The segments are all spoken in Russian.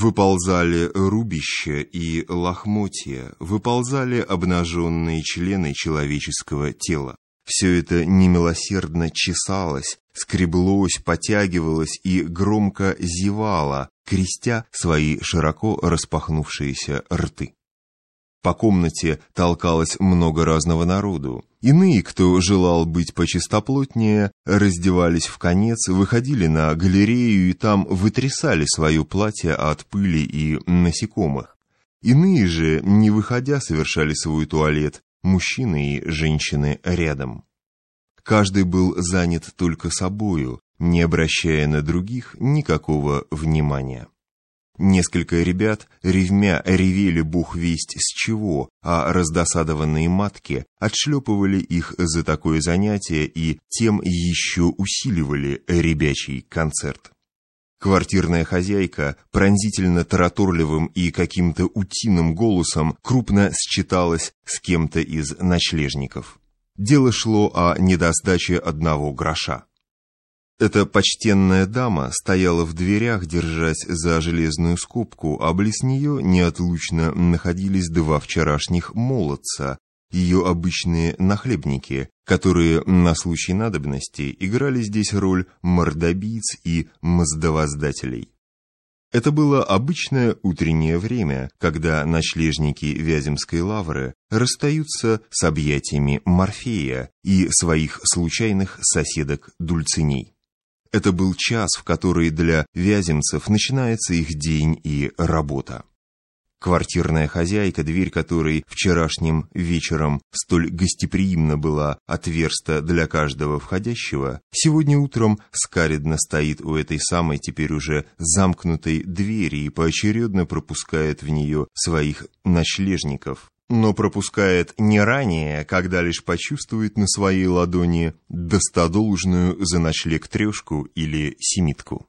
Выползали рубища и лохмотья, выползали обнаженные члены человеческого тела. Все это немилосердно чесалось, скреблось, потягивалось и громко зевало, крестя свои широко распахнувшиеся рты. По комнате толкалось много разного народу. Иные, кто желал быть почистоплотнее, раздевались в конец, выходили на галерею и там вытрясали свое платье от пыли и насекомых. Иные же, не выходя, совершали свой туалет, мужчины и женщины рядом. Каждый был занят только собою, не обращая на других никакого внимания. Несколько ребят ревмя ревели бух весть с чего, а раздосадованные матки отшлепывали их за такое занятие и тем еще усиливали ребячий концерт. Квартирная хозяйка пронзительно тараторливым и каким-то утиным голосом крупно считалась с кем-то из ночлежников. Дело шло о недосдаче одного гроша. Эта почтенная дама стояла в дверях, держась за железную скобку, а близ нее неотлучно находились два вчерашних молодца, ее обычные нахлебники, которые на случай надобности играли здесь роль мордобийц и мздовоздателей. Это было обычное утреннее время, когда ночлежники Вяземской лавры расстаются с объятиями Морфея и своих случайных соседок Дульциней. Это был час, в который для вяземцев начинается их день и работа. Квартирная хозяйка, дверь которой вчерашним вечером столь гостеприимно была отверста для каждого входящего, сегодня утром скаредно стоит у этой самой теперь уже замкнутой двери и поочередно пропускает в нее своих ночлежников, но пропускает не ранее, когда лишь почувствует на своей ладони достодолжную за ночлег трешку или семитку.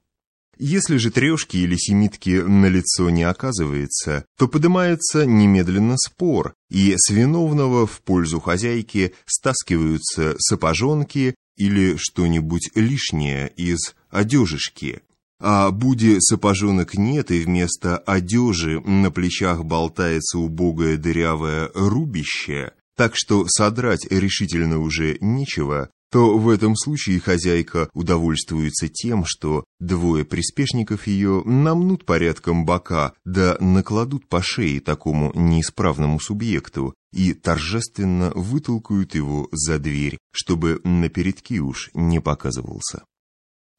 Если же трешки или семитки на лицо не оказывается, то поднимается немедленно спор, и с виновного в пользу хозяйки стаскиваются сапожонки или что-нибудь лишнее из одежишки, а буди сапожонок нет, и вместо одежи на плечах болтается убогое дырявое рубище, так что содрать решительно уже нечего, то в этом случае хозяйка удовольствуется тем, что двое приспешников ее намнут порядком бока, да накладут по шее такому неисправному субъекту и торжественно вытолкают его за дверь, чтобы на передки уж не показывался.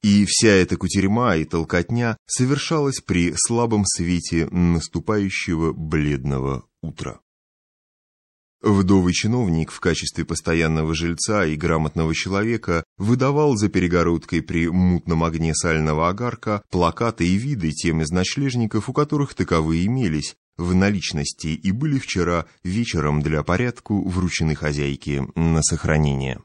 И вся эта кутерьма и толкотня совершалась при слабом свете наступающего бледного утра. Вдовый чиновник в качестве постоянного жильца и грамотного человека выдавал за перегородкой при мутном огне сального огарка плакаты и виды тем из ночлежников, у которых таковые имелись, в наличности и были вчера вечером для порядку вручены хозяйке на сохранение.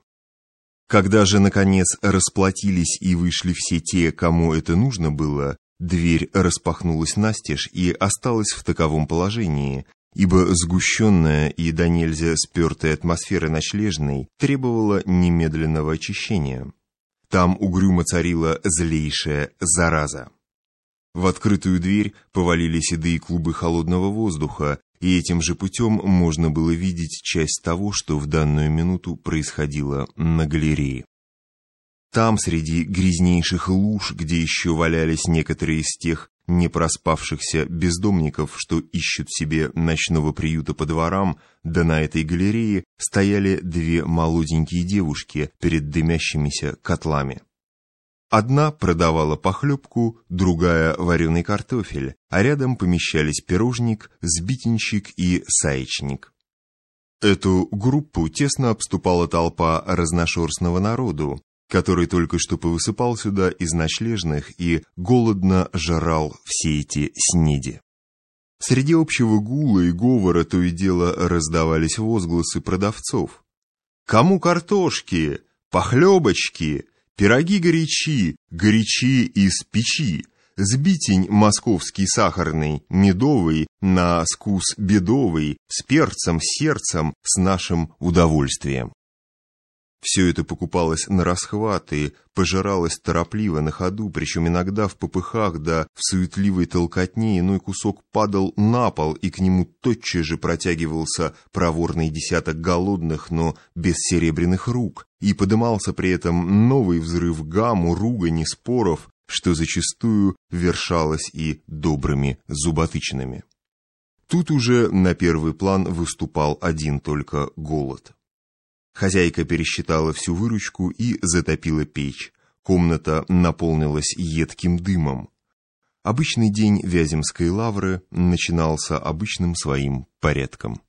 Когда же, наконец, расплатились и вышли все те, кому это нужно было, дверь распахнулась настежь и осталась в таковом положении, ибо сгущенная и до нельзя спертая атмосфера ночлежной требовала немедленного очищения. Там угрюмо царила злейшая зараза. В открытую дверь повалили седые клубы холодного воздуха, и этим же путем можно было видеть часть того, что в данную минуту происходило на галерее. Там, среди грязнейших луж, где еще валялись некоторые из тех непроспавшихся бездомников, что ищут себе ночного приюта по дворам, да на этой галерее стояли две молоденькие девушки перед дымящимися котлами. Одна продавала похлебку, другая — вареный картофель, а рядом помещались пирожник, сбитенщик и саечник. Эту группу тесно обступала толпа разношерстного народу, который только что повысыпал сюда из ночлежных и голодно жрал все эти снеди. Среди общего гула и говора то и дело раздавались возгласы продавцов. «Кому картошки? Похлебочки? Пироги горячи, горячи из печи, сбитень московский сахарный, медовый, на скус бедовый, с перцем, сердцем, с нашим удовольствием. Все это покупалось на расхват и пожиралось торопливо на ходу, причем иногда в попыхах да в суетливой толкотне иной кусок падал на пол, и к нему тотчас же протягивался проворный десяток голодных, но без серебряных рук, и подымался при этом новый взрыв гамму, ругани, споров, что зачастую вершалось и добрыми зуботычными. Тут уже на первый план выступал один только голод. Хозяйка пересчитала всю выручку и затопила печь. Комната наполнилась едким дымом. Обычный день Вяземской лавры начинался обычным своим порядком.